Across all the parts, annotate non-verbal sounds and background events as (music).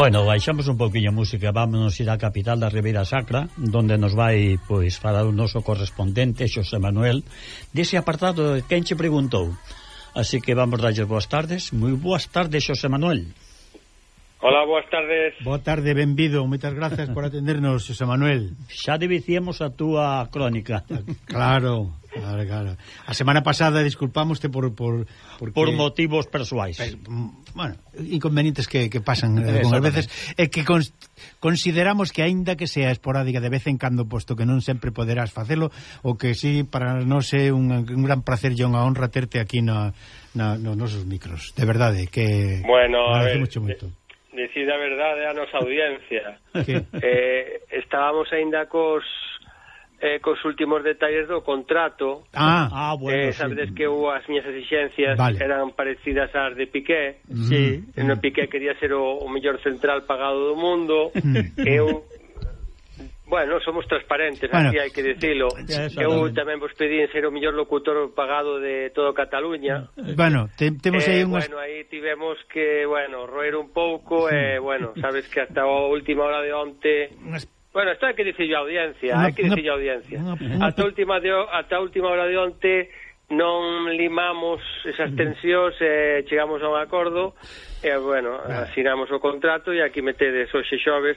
Bueno, baixamos un pouquinho a música Vámonos ir á capital da Ribeira Sacra Donde nos vai, pois, falar o noso correspondente Xosé Manuel Dese apartado de quen che preguntou Así que vamos darlle boas tardes Moi boas tardes, Xosé Manuel Hola, boas tardes. Boa tarde, benvido. Moitas gracias por atendernos, José Manuel. Xa debicíamos a túa crónica. Claro. Claro, claro. A semana pasada disculpámoste por por porque... por motivos persoais. Bueno, inconvenientes que que pasan eh, algunhas veces é que cons, consideramos que aínda que sea esporádica de vez en cando posto que non sempre poderás facelo, o que si sí, para nós é un, un gran placer e unha honra terte aquí na, na nos nosos micros. De verdade que Bueno, a ver, mucho, moito. De... Dicir a verdade a nosa audiencia. (laughs) eh, estábamos aínda cos eh, cos últimos detalles do contrato. Ah, ah bueno, eh, sabedes sí. que eu as miñas exixencias vale. eran parecidas ás de Piqué. Mm-hmm. Sí. Mm. No Piqué quería ser o, o mellor central pagado do mundo. Mm. Eu Bueno, somos transparentes, bueno, así hai que dicilo. Eu tamén vos pedín ser o mellor locutor pagado de todo Cataluña. Mm. Bueno, te, temos eh, aí unhas... Bueno, aí tivemos que, bueno, roer un pouco, sí. eh, bueno, sabes que hasta a última hora de onte... Unhas Bueno, está que dicir a audiencia, hai que dicir a audiencia. Ata última de ata última hora de onte non limamos esas tensións, eh, chegamos a un acordo, e eh, bueno, asinamos o contrato e aquí metedes hoxe xoves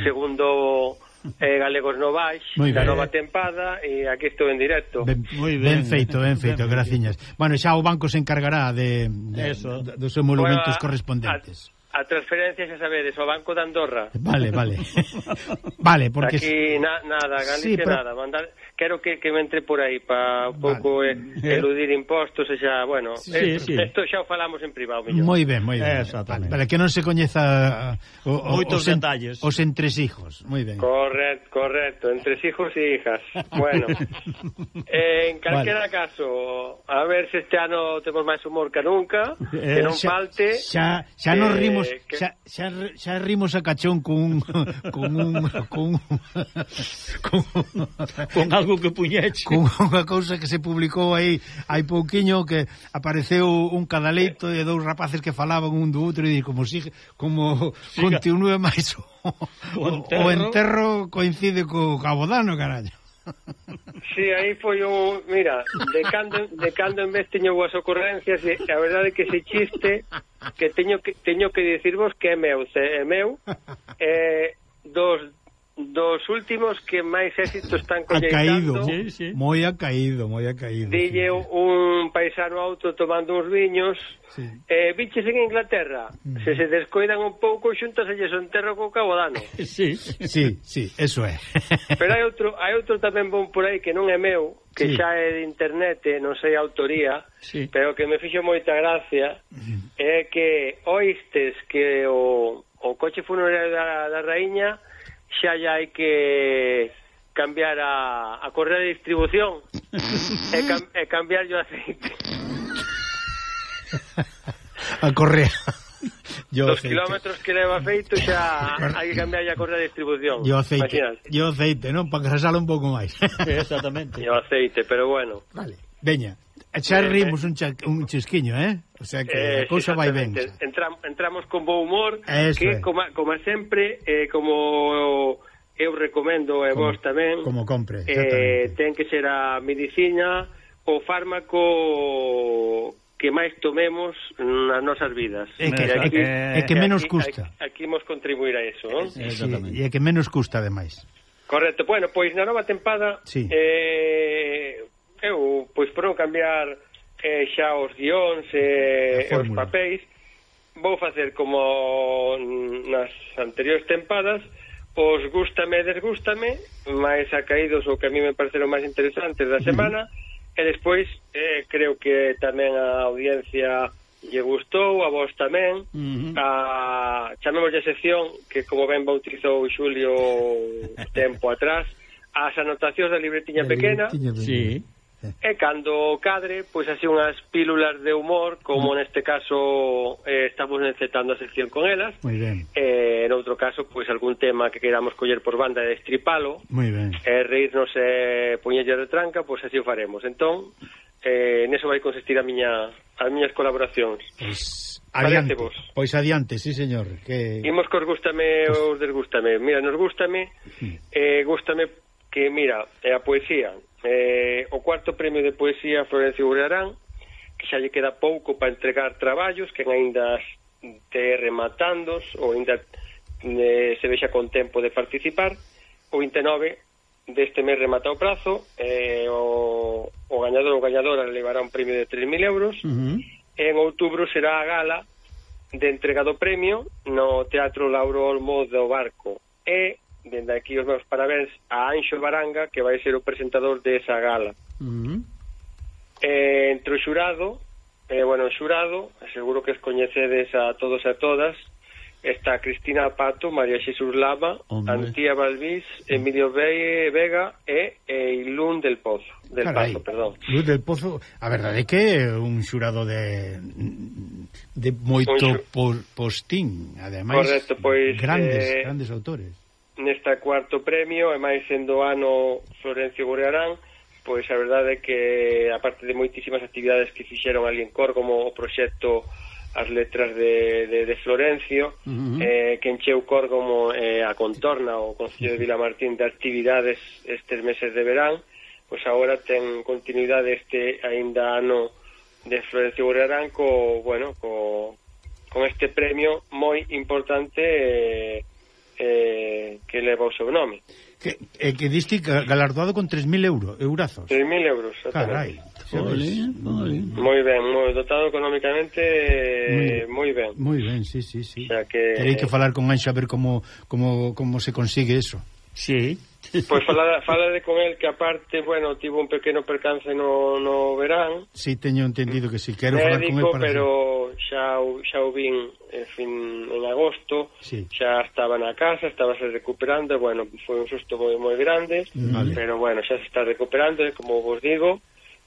segundo eh, Galegos Novais, da nova tempada e aquí estou en directo. Ben, moi ben, ben feito, ben feito, ben graciñas. Bueno, xa o banco se encargará de, de, Eso. dos emolumentos bueno, correspondentes. A, a transferencia xa sabedes ao Banco de Andorra. Vale, vale. (laughs) vale, porque aquí na, nada, Galicia sí, pero... nada, mandar quero que que me entre por aí para un pouco vale. eh, eludir impostos e xa, bueno, sí, eh, sí. esto xa o falamos en privado, millón. Moi ben, moi ben. Vale, para que non se coñeza o, o, moitos os en, detalles. Os entresijos, moi ben. Correcto, correcto, entresijos e hijas. Bueno. eh, (laughs) en calquera vale. caso, a ver se este ano temos máis humor que nunca, eh, que non xa, falte. Xa xa eh, nos rimos rimos, eh, que... xa, xa, xa rimos a cachón con un, (laughs) con un, con, un, (laughs) con, con algo que puñeche. Con unha cousa que se publicou aí hai pouquiño que apareceu un cadaleito e dous rapaces que falaban un do outro e como si como Siga. continúe máis o, o, enterro... o enterro coincide co cabodano, carallo. Sí, aí foi un... Mira, de cando, de cando en vez teño boas ocurrencias e a verdade que se chiste que teño que, teño que dicirvos que é meu, se é meu eh, dos dos últimos que máis éxito están colleitando. Acaído, sí, sí. moi caído, moi caído. Dille sí, un paisano auto tomando uns viños. Sí. Eh, biches en Inglaterra, mm. se se descoidan un pouco xuntas elles son terro co cabodano. (laughs) sí, sí, sí, eso é. (laughs) Pero hai outro, hai outro tamén bon por aí que non é meu, que sí. xa é de internet, non sei a autoría, sí. pero que me fixo moita gracia, mm. é que oistes que o, o coche funerario da, da raíña xa ya hai que cambiar a, a correa de distribución e, cam, e cambiar o aceite. (laughs) A correa. Yo Dos aceite. kilómetros que leva feito xa hai que cambiar a correa de distribución. Yo aceite, Imagínate. yo aceite, non? Para grasalo un pouco máis. Exactamente. Yo aceite, pero bueno. Vale, veña. Xa eh, rimos eh. un, cha, un chisquiño, eh? O sea que eh, a cousa vai ben. Entram, entramos con bo humor, Eso que é. como, como sempre, eh, como eu recomendo e vos tamén... Como compre, eh, Ten que ser a medicina o fármaco que máis tomemos nas nosas vidas. É que, e aquí, é que eh, menos aquí, custa. Aquí, aquí imos contribuir a eso, non? Sí, e é que menos custa, ademais. Correcto. Bueno, pois na nova tempada sí. eh, eu pois por non cambiar eh, xa os guións eh, e eh, os papéis vou facer como nas anteriores tempadas os gústame e desgústame máis acaídos ou que a mí me pareceron máis interesantes da semana mm. e despois eh, creo que tamén a audiencia lle gustou, a vos tamén uh a, chamemos de sección que como ben bautizou Xulio tempo atrás as anotacións da libretiña pequena sí. (laughs) E cando cadre, pois así unhas pílulas de humor, como mm. neste caso eh, estamos necesitando a sección con elas. Moi ben. Eh, en outro caso, pois algún tema que queramos coller por banda de estripalo. Moi ben. E eh, reírnos e eh, puñelle de tranca, pois así o faremos. Entón, eh, neso vai consistir a miña as miñas colaboracións. Pois adiante, vos. pois adiante, sí señor. Que... Imos cos gústame ou desgústame. Mira, nos gústame, eh, gústame que, mira, é a poesía eh, o cuarto premio de poesía Florencio Urarán, que xa lle queda pouco para entregar traballos, que aínda te rematandos ou aínda eh, se vexa con tempo de participar. O 29 deste mes remata o prazo, eh, o, o gañador ou gañadora levará un premio de 3.000 euros, uh -huh. en outubro será a gala de entrega do premio no Teatro Lauro Olmo do Barco. E dende aquí os meus parabéns a Anxo Baranga, que vai ser o presentador de esa gala. Uh -huh. eh, entre o xurado, eh, bueno, o xurado, seguro que os coñecedes a todos e a todas, está Cristina Pato, María Xesús Lama, Hombre. Antía Balbís, Emilio Be Vega e, e Ilún del Pozo, del Carai, Pazo, perdón. Lun del Pozo, a verdade é que é un xurado de de moito por, postín, ademais. Correcto, pois grandes, eh, grandes autores nesta cuarto premio, e máis sendo ano Florencio Gorearán pois a verdade é que, aparte de moitísimas actividades que fixeron ali en Cor, como o proxecto as letras de, de, de Florencio, uh -huh. eh, que encheu Cor como eh, a contorna o Concello de Vilamartín de actividades estes meses de verán, pois agora ten continuidade este aínda ano de Florencio Gorearán co, bueno, co, con este premio moi importante eh, eh, que leva o seu nome. Que, eh, que diste galardoado con 3.000 euros, eurazos. 3.000 euros, Carai. Vale. Moi ben, moi dotado económicamente eh, moi ben. Moi ben, sí, sí, sí. O sea que... Terei que falar con Anxo a ver como, como, como se consigue eso. Sí. (laughs) Pois falade, falade con el que aparte, bueno, tivo un pequeno percance no, no verán. Si, sí, teño entendido que si sí. quero falar con el para... pero xa, xa o vin en, fin, en agosto, sí. xa estaba na casa, estaba se recuperando, bueno, foi un susto moi, moi grande, vale. pero bueno, xa se está recuperando, como vos digo,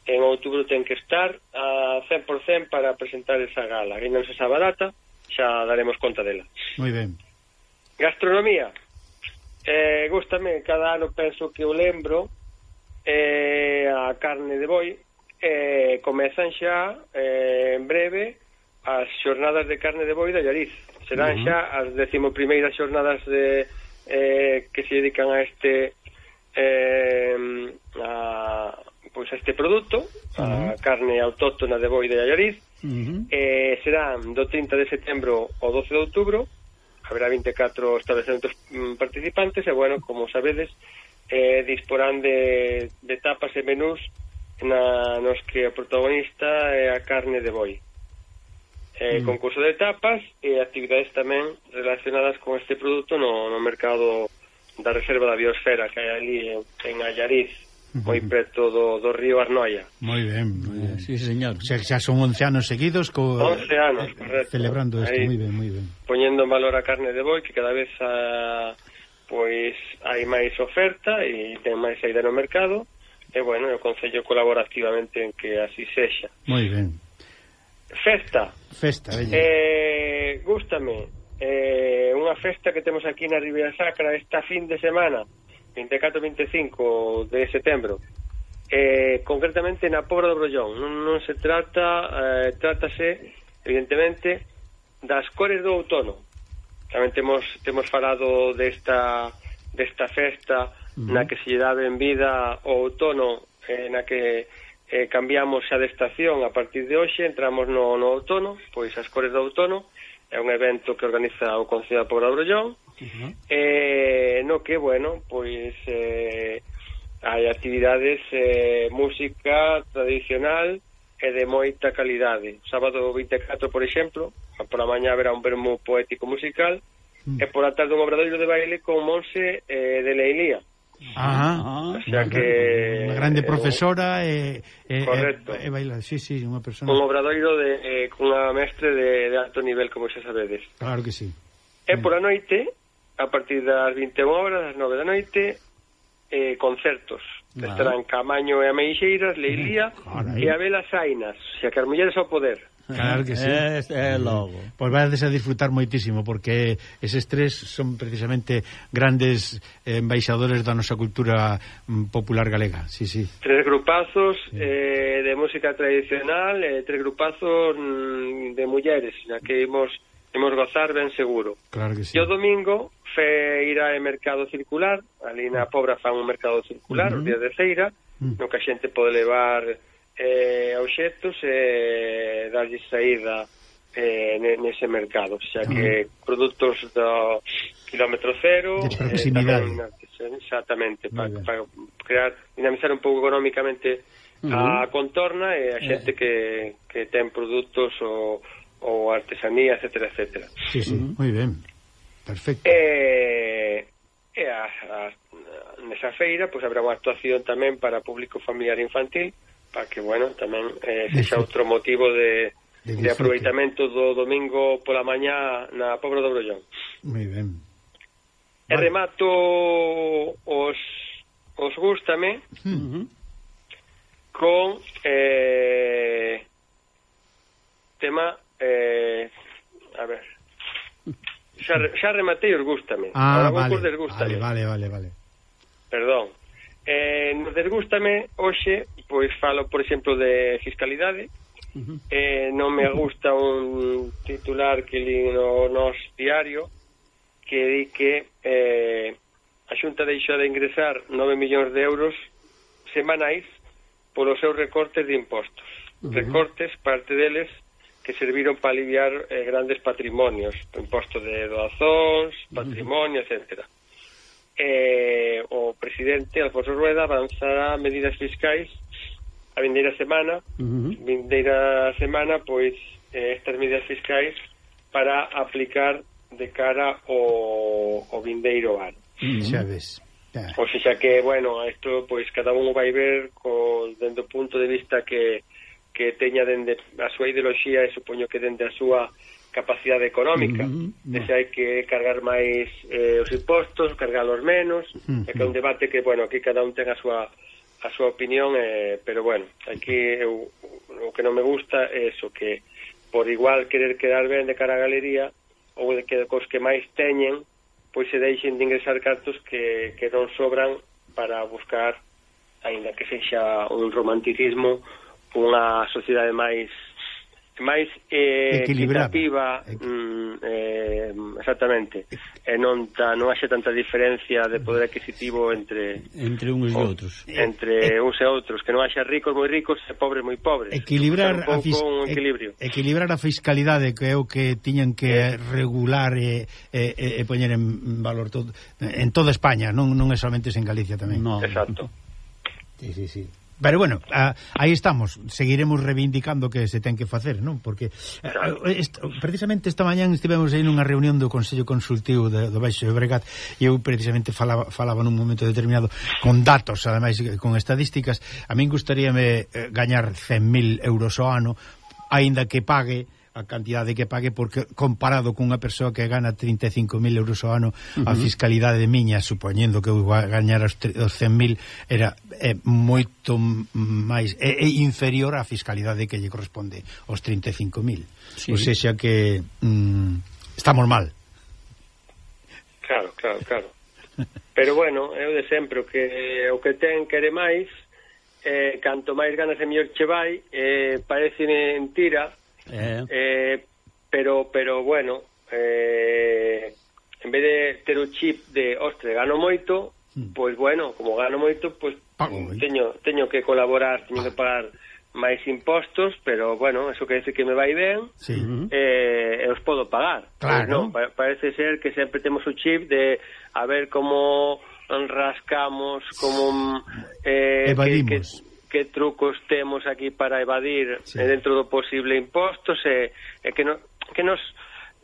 en outubro ten que estar a 100% para presentar esa gala. Ainda non se sabe a data, xa daremos conta dela. Moi ben. Gastronomía. Eh, gustame, cada ano penso que o lembro eh, a carne de boi eh, comezan xa eh, en breve as xornadas de carne de boi da Llariz. Serán uh -huh. xa as decimoprimeiras xornadas de, eh, que se dedican a este eh, a, pois a este produto, uh -huh. a carne autóctona de boi de Llariz. Uh -huh. eh, serán do 30 de setembro ao 12 de outubro haberá 24 establecementos mm, participantes e, bueno, como sabedes, eh, disporán de, de tapas e menús na, nos que o protagonista é a carne de boi. Eh, mm. Concurso de tapas e actividades tamén relacionadas con este produto no, no mercado da Reserva da Biosfera que hai ali en, en Allariz, moi (laughs) preto do, do río Arnoia. Moi ben, moi eh, ben. Sí, señor. O sea, xa son 11 anos seguidos co 11 anos, eh, correcto. Celebrando isto, moi ben, moi ben. Poñendo en valor a carne de boi que cada vez a, pois hai máis oferta e ten máis saída no mercado. E bueno, eu concello colaborativamente en que así sexa. Moi ben. Festa. Festa, veña. Eh, gústame. Eh, unha festa que temos aquí na Ribeira Sacra esta fin de semana. 24 25 de setembro. Eh, concretamente na Pobra do Brollón non, non se trata eh, trátase evidentemente das cores do outono. Tamén temos, temos falado desta, desta festa uh -huh. na que se lle dá ben vida o outono eh, na que eh, cambiamos xa de estación a partir de hoxe entramos no, no outono pois as cores do outono. É un evento que organiza o Concello da Pobra do Brollón uh -huh. eh, no que, bueno, pois eh, hai actividades eh, música tradicional e de moita calidade. Sábado 24, por exemplo, pola mañá haberá un vermo poético musical mm. e pola tarde un obradoiro de baile con Monse eh, de Leilía. Ah, ah, o sea que unha grande eh, profesora e eh, correcto. e, eh, e baila, sí, sí, unha persona. Un obradoiro de eh, cunha mestre de, de alto nivel, como xa sabedes. Claro que sí. E pola noite a partir das 21 horas, das 9 da noite, eh, concertos. Vale. Estarán Camaño e Ameixeiras, Leilía (laughs) e Abela Sainas, xa que as mulleres ao poder. Claro que sí. É, é logo. Pois pues vades a disfrutar moitísimo, porque eses tres son precisamente grandes eh, embaixadores da nosa cultura mm, popular galega. Sí, sí. Tres grupazos sí. eh, de música tradicional, eh, tres grupazos mm, de mulleres, na que imos... Hemos imos gozar ben seguro. Claro que sí. E o domingo fe ir mercado circular, ali na Pobra fan un mercado circular, uh -huh. o día de feira, uh -huh. no que a xente pode levar eh, obxectos e eh, darlle saída eh, nese mercado, xa uh -huh. que produtos do kilómetro cero, eh, tamén, exactamente, para pa crear, dinamizar un pouco económicamente uh -huh. a contorna e a xente que, que ten produtos o ou artesanía, etcétera, etcétera. Sí, sí, uh -huh. moi ben. Perfecto. E, e a, a, nesa feira pois pues, habrá unha actuación tamén para público familiar infantil, para que, bueno, tamén eh, sexa outro motivo de, de, de aproveitamento do domingo pola mañá na Pobra do Brollón. Moi ben. E vale. remato os os gústame uh -huh. con eh, Xa, xa rematei os gústame. Ah, Ahora vale, vos desgústame. Vale, vale, vale, vale. Perdón. Eh, nos desgústame, hoxe, pois falo, por exemplo, de fiscalidade. Uh -huh. eh, non me gusta un titular que li no nos diario que di que eh, a Xunta deixou de ingresar 9 millóns de euros semanais polos seus recortes de impostos. Uh -huh. Recortes, parte deles, que serviron para aliviar eh, grandes patrimonios, imposto de doazóns, patrimonio, uh -huh. etcétera. Eh, o presidente Alfonso Rueda avanzará medidas fiscais a vindeira semana, uh -huh. vindeira semana pois eh, estas medidas fiscais para aplicar de cara ao, ao vindeiro ano. Uh -huh. Xa ves. Xa que, bueno, isto pois cada un vai ver co, dende o punto de vista que que teña dende a súa ideoloxía e supoño que dende a súa capacidade económica, mm -hmm. se hai que cargar máis eh, os impostos, cargalos menos, mm -hmm. é que é un debate que, bueno, aquí cada un ten a súa a súa opinión, eh, pero bueno, aquí eu, o que non me gusta é eso, que por igual querer quedar ben de cara á galería ou de que cos que máis teñen, pois se deixen de ingresar cartos que, que non sobran para buscar, aínda que sexa un romanticismo, unha sociedade máis máis eh, equitativa mm, eh, exactamente e non, ta, non haxe tanta diferencia de poder adquisitivo entre entre uns e outros. entre uns e outros que non haxa ricos moi ricos e pobres moi pobres. Equilibrar un a fis... un equilibrio. equilibrar a fiscalidade que é o que tiñan que eh. regular e, e, e, e poñer en valor todo, en toda España non non é somente en Galicia tamén. No. exacto. Sí, sí, sí. Pero bueno, ah, aí estamos, seguiremos reivindicando que se ten que facer, non? Porque ah, est, precisamente esta mañán estivemos aí nunha reunión do Consello Consultivo de, do Baixo de Bregat e eu precisamente falaba, falaba nun momento determinado con datos, ademais eh, con estadísticas. A min gustaríame gañar 100.000 euros ao ano, aínda que pague a cantidade que pague porque comparado cunha persoa que gana 35.000 euros ao ano uh -huh. a fiscalidade de miña supoñendo que eu a gañar os, os 100.000 era é, moito máis é, é inferior á fiscalidade que lle corresponde aos 35.000 sí. ou seja que mm, estamos mal claro, claro, claro pero bueno, eu de sempre o que, o que ten quere máis eh, canto máis ganas e mellor che vai eh, parece mentira Eh. Eh, pero, pero, bueno, eh, en vez de ter o chip de, ostre, gano moito, mm. pois, bueno, como gano moito, pois, Pago, eh? teño, teño que colaborar, teño ah. que pagar máis impostos, pero, bueno, eso que dice que me vai ben, sí. eh, os podo pagar. Claro. Pois, non, pa parece ser que sempre temos o chip de a ver como rascamos, como... Eh, Evadimos. Que, que, que trucos temos aquí para evadir eh, sí. dentro do posible impostos e, e que, no, que nos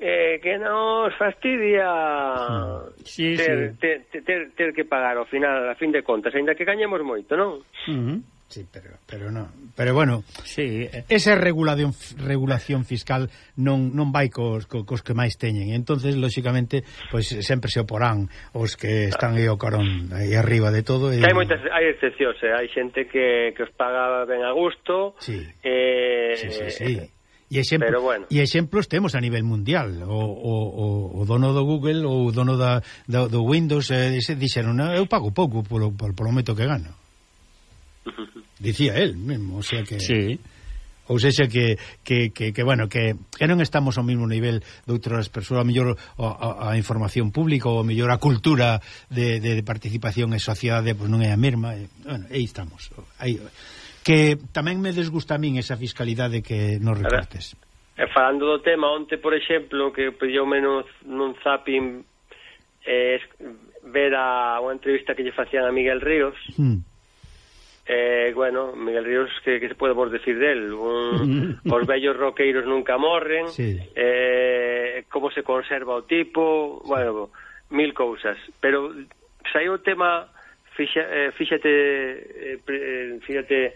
eh, que nos fastidia hmm. sí, ter, sí. Ter, ter, ter, ter que pagar ao final, a fin de contas, ainda que gañemos moito, non? Uh -huh. Sí, pero, pero no. Pero bueno, sí, eh. esa regulación regulación fiscal non non vai cos, cos, cos que máis teñen. E Entonces, lógicamente, pois pues, sempre se oporán os que están aí o carón aí arriba de todo. E... Que hai moitas hai excepcións, eh? hai xente que, que os paga ben a gusto. Sí. Eh... Sí, sí, sí. E exemplo, Pero bueno. e exemplos temos a nivel mundial. O, o, o, o dono do Google ou o dono da, da, do Windows eh, dixeron, eu pago pouco polo, polo, polo momento que gano. Dicía el mesmo, o sea que... Sí. Ou seja que, que, que, que bueno, que, que non estamos ao mesmo nivel de outras persoas, a mellor a, a, a información pública ou a mellor a cultura de, de, de participación e sociedade pois non é a mesma. E, bueno, aí estamos. Aí, que tamén me desgusta a min esa fiscalidade que nos recortes. E falando do tema, onte, por exemplo, que pediu menos nun zapping eh, ver a unha entrevista que lle facían a Miguel Ríos, Hmm Eh, bueno, Miguel Ríos, que, que se podemos decir del? Un, (laughs) os bellos roqueiros nunca morren, sí. eh, como se conserva o tipo, bueno, mil cousas. Pero saiu o tema, fixa, eh, fíxate, eh, eh, fíxate,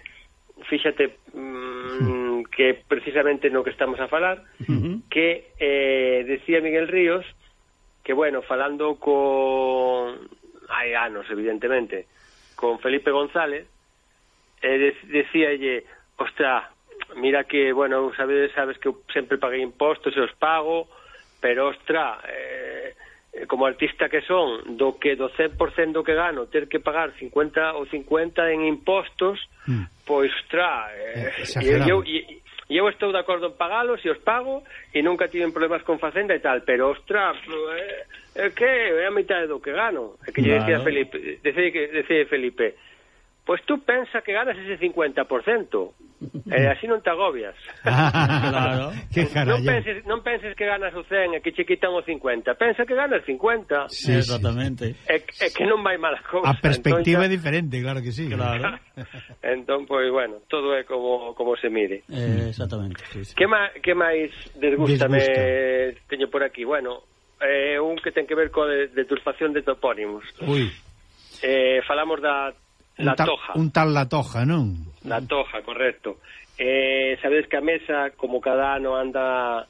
fíxate mm, (laughs) que precisamente no que estamos a falar, uh -huh. que eh, decía Miguel Ríos que, bueno, falando con... hai anos, evidentemente, con Felipe González, eh, decíalle, ostra, mira que, bueno, sabes, sabes que eu sempre paguei impostos e os pago, pero, ostra, eh, como artista que son, do que do 100% do que gano, ter que pagar 50 ou 50 en impostos, mm. pois, ostra, eh, eh eu, eu, eu estou de acordo en pagalos e os pago e nunca tiven problemas con Facenda e tal, pero, ostra, eh, eh que é a mitad do que gano. É que claro. lle decía Felipe, decía, decía Felipe, Pois tú pensa que ganas ese 50%. E eh, así non te agobias. (laughs) claro. (laughs) que non, penses, non penses que ganas o 100 e que che quitan o 50. Pensa que ganas 50. Sí, exactamente. E, e que non vai mala cousa. A perspectiva entón, é diferente, claro que sí. Claro. (laughs) entón, pois, bueno, todo é como, como se mire. Eh, exactamente. Sí, sí. Que, má, que máis desgústame Desgusta. teño por aquí? Bueno, eh, un que ten que ver co de, de de topónimos. Ui. Eh, falamos da La tal, Toja. Un tal La Toja, non? La Toja, correcto. Eh, sabedes que a mesa, como cada ano, anda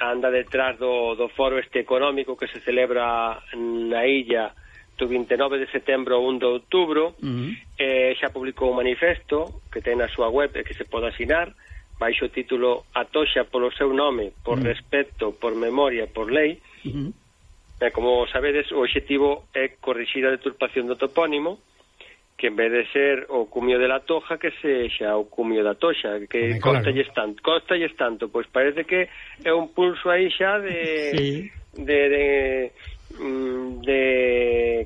anda detrás do, do foro este económico que se celebra na illa do 29 de setembro ao 1 de outubro, uh -huh. eh, xa publicou un manifesto que ten na súa web e que se pode asinar, baixo o título Atoxa polo seu nome, por uh -huh. respecto, por memoria, por lei. Uh -huh. eh, como sabedes, o obxectivo é corrixir a deturpación do topónimo, que en vez de ser o cumio de la Toja que se xa o cumio da Toxa, que claro. costalles tanto, costalles tanto, pois parece que é un pulso aí xa de sí. de, de mm, de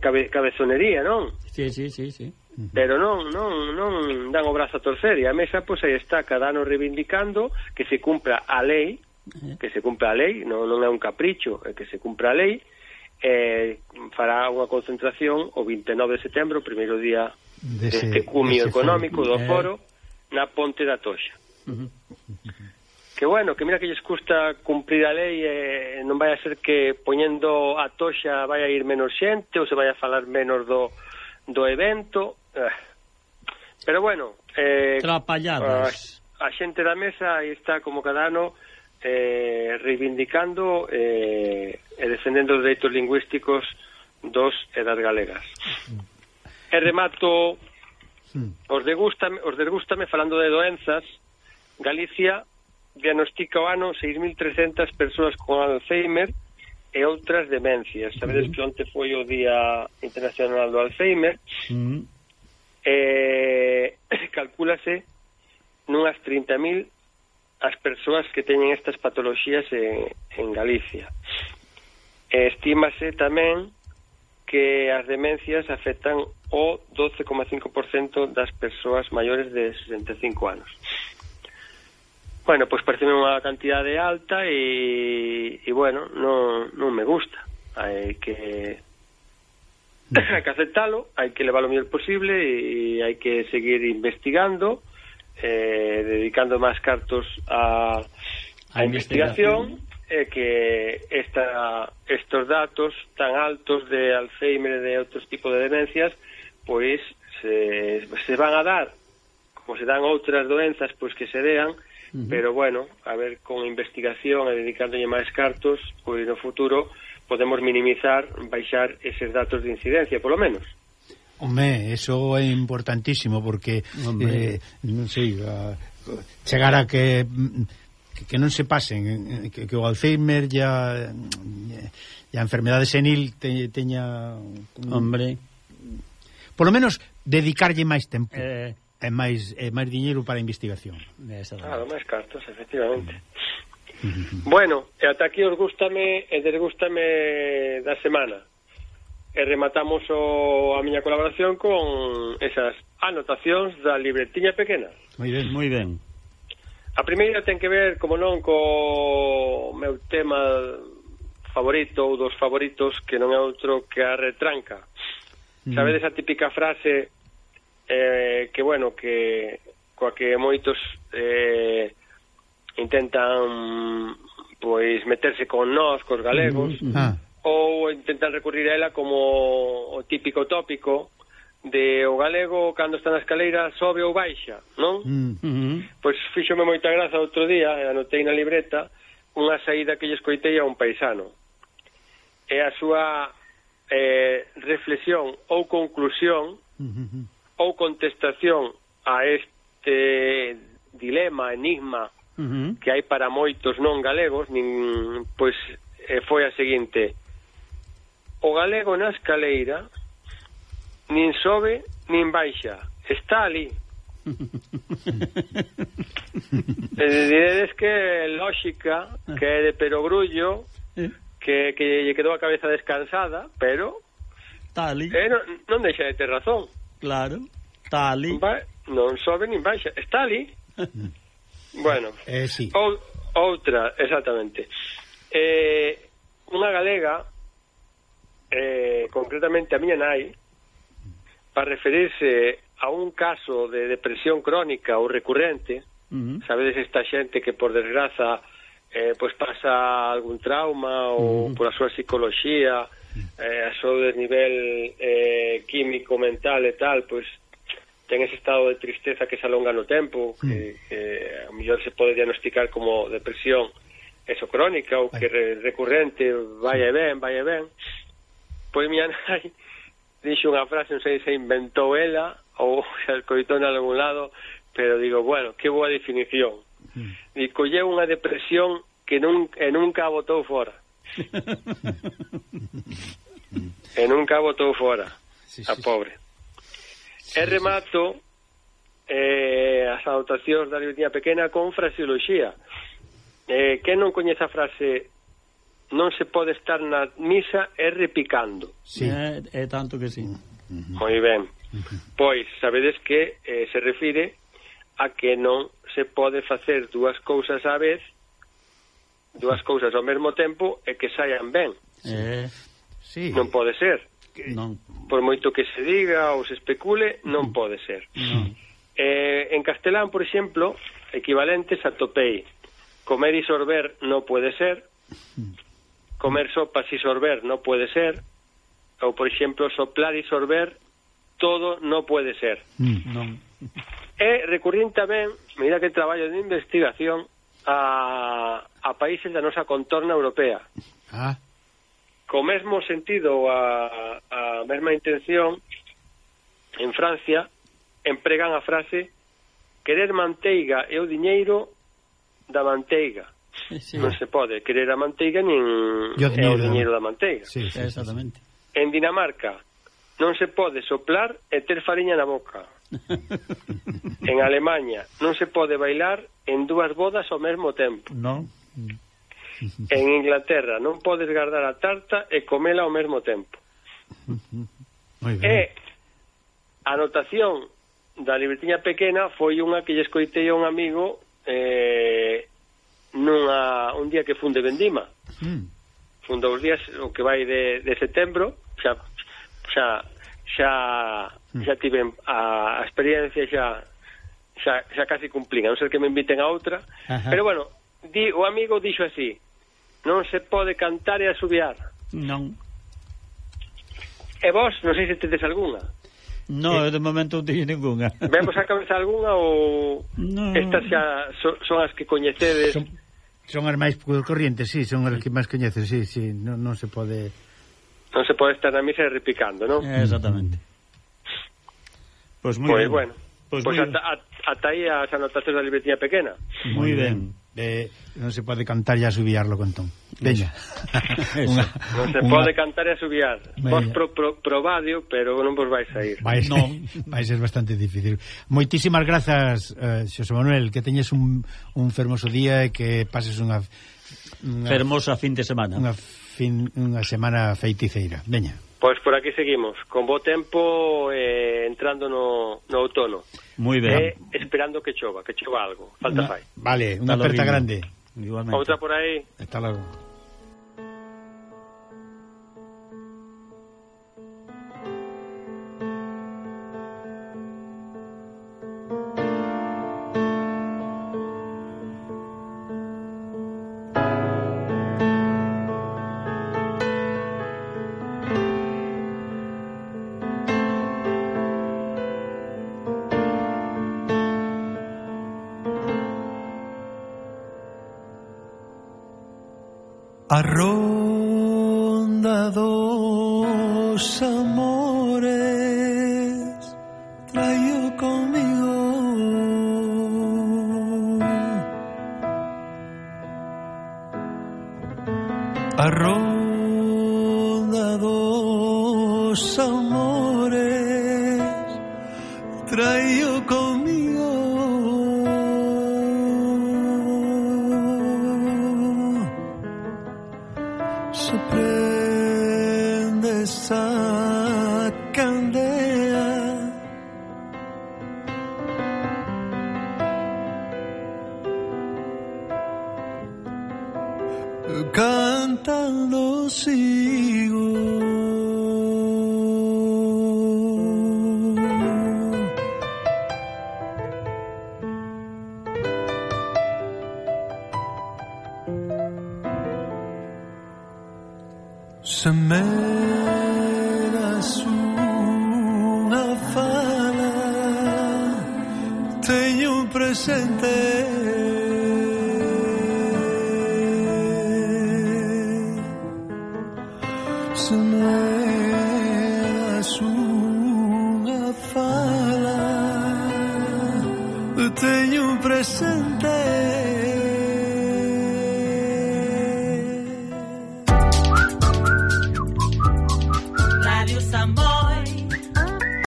cabe, cabezonería, non? Sí, sí, sí, sí. Pero non, non, non dan o brazo a torcer e a mesa pois aí está cada ano reivindicando que se cumpra a lei, eh. que se cumpra a lei, non, non é un capricho, é que se cumpra a lei eh, fará unha concentración o 29 de setembro, o primeiro día dese, deste cumio dese económico do foro, eh... na Ponte da Toxa. Uh -huh. Que bueno, que mira que lles custa cumprir a lei e eh, non vai a ser que poñendo a toxa vai a ir menos xente ou se vai a falar menos do, do evento. Eh. Pero bueno... Eh, Trapalladas. A, a xente da mesa está como cada ano eh, reivindicando eh, e defendendo os dereitos lingüísticos dos e das galegas. E remato os degústame, os degústame falando de doenzas, Galicia diagnostica o ano 6.300 persoas con Alzheimer e outras demencias. Sabedes uh -huh. que onte foi o Día Internacional do Alzheimer. Uh -huh. eh, (coughs) calcúlase nunhas 30.000 as persoas que teñen estas patoloxías en, en Galicia. Estímase tamén que as demencias afectan o 12,5% das persoas maiores de 65 anos. Bueno, pois parece unha cantidade alta e, e bueno, non, non me gusta. Hai que mm. (coughs) hai que aceptalo, hai que levar o mellor posible e hai que seguir investigando eh, dedicando máis cartos a, a, a investigación, investigación e que esta, estos datos tan altos de Alzheimer e de outros tipos de demencias pois se, se van a dar como se dan outras doenzas pois que se dean uh -huh. pero bueno, a ver con investigación e dedicándolle máis cartos pois no futuro podemos minimizar, baixar eses datos de incidencia, polo menos. Home, eso é importantísimo porque Hombre. eh, non sei, a, chegar a que que non se pasen eh, que, que o Alzheimer ya a enfermedade senil te, teña Hombre. Por lo menos dedicarlle máis tempo. Eh e máis e máis diñeiro para a investigación. Claro, máis cartos, efectivamente. Bueno, e ata aquí os gustame e desgústame da semana e rematamos o, a miña colaboración con esas anotacións da libretiña pequena. Moi ben, moi ben. A primeira ten que ver, como non, co meu tema favorito ou dos favoritos que non é outro que a retranca. Mm. Sabedes a típica frase eh, que, bueno, que coa que moitos eh, intentan pois meterse con nós, cos galegos, mm. mm, mm. ah ou intentar recurrir a ela como o típico tópico de o galego cando está na escaleira sobe ou baixa, non? Mm -hmm. Pois fíxome moita graza outro día, anotei na libreta unha saída que lle escoitei a un paisano. E a súa eh, reflexión ou conclusión mm -hmm. ou contestación a este dilema, enigma Uh -huh. que hai para moitos non galegos, nin, pois eh, foi a seguinte: o galego na escaleira nin sobe nin baixa, está ali. (laughs) Diredes que lógica, que é de perogrullo, que, que lle quedou a cabeza descansada, pero... Está ali. Eh, non, non deixa de ter razón. Claro, está ali. Va, non sobe nin baixa, está ali. (laughs) bueno, eh, sí. ou, outra, exactamente. Eh, unha galega eh, concretamente a miña nai, para referirse a un caso de depresión crónica ou recurrente, uh -huh. sabedes esta xente que por desgraza eh, pois pasa algún trauma ou uh -huh. súa psicología, eh, a seu desnivel eh, químico, mental e tal, pois ten ese estado de tristeza que se alonga no tempo, que, uh -huh. que a mellor se pode diagnosticar como depresión eso crónica ou que re recurrente, vai e ben, vai e ben, Pois miña nai (laughs) dixo unha frase, non sei se inventou ela ou se escoitou en algún lado, pero digo, bueno, que boa definición. Mm. Dico, lle unha depresión que nun, e nunca a botou fora. (laughs) e nunca a botou fora, sí, sí, a pobre. Sí. E remato eh, as anotacións da libretiña pequena con fraseoloxía. Eh, que non coñece a frase non se pode estar na misa e repicando. Sí, é, é tanto que sí. Uh -huh. Moi ben. Uh -huh. Pois, sabedes que eh, se refire a que non se pode facer dúas cousas á vez, dúas cousas ao mesmo tempo e que saian ben. Eh, sí. Non pode ser. Non. Por moito que se diga ou se especule, non mm. pode ser. Non. Eh, en castelán, por exemplo, equivalentes a topei. Comer e sorber non pode ser. Mm comer sopas y sorber no puede ser, o por exemplo soplar e sorber todo no puede ser. Mm, non. E recurrín tamén, mira que traballo de investigación, a, a países da nosa contorna europea. Ah. Co mesmo sentido a, a mesma intención, en Francia empregan a frase querer manteiga e o diñeiro da manteiga sí. non se pode querer a manteiga nin o dinheiro, o dinheiro da manteiga. Sí, sí, exactamente. En Dinamarca non se pode soplar e ter fariña na boca. (laughs) en Alemanha non se pode bailar en dúas bodas ao mesmo tempo. Non. En Inglaterra non podes guardar a tarta e comela ao mesmo tempo. E a anotación da libretiña pequena foi unha que lle escoitei a un amigo eh, nunha, un día que funde Vendima. Mm. Funda os días o que vai de, de setembro, xa, xa, xa, mm. xa tiven a, a experiencia xa, xa, xa casi cumplín, a non ser que me inviten a outra. Ajá. Pero bueno, di, o amigo dixo así, non se pode cantar e asubiar. Non. E vos, non sei se tedes algunha. No, eh, de momento non teño ninguna. Vemos a cabeza algunha ou (laughs) no. estas xa son, son as que coñecedes? Son Son as máis corrientes, sí, son as que máis coñeces, sí, sí, non, non se pode... Non se pode estar na misa repicando, non? Eh, exactamente. Pois pues moi pues, ben. bueno, pois, pois ata, ata aí as anotacións da libretía pequena. Moi ben. ben de non se pode cantar e asubiarlo contón. Veña. (laughs) Unha, non se pode una... cantar e asubiar. Vos pro, pro, probadio, pero non vos vais a ir. Vai, non, (laughs) vai ser bastante difícil. Moitísimas grazas, eh, Xosé Manuel, que teñes un, un fermoso día e que pases unha, unha fermosa fin de semana. Unha fin unha semana feiticeira. Veña. Pois por aquí seguimos, con bo tempo eh, entrando no, no outono. Moi ben. Eh, esperando que chova, que chova algo, falta fai. Vale, unha aperta grande. Igualmente. Outra por aí. Hasta logo. arroz. Cantando sigo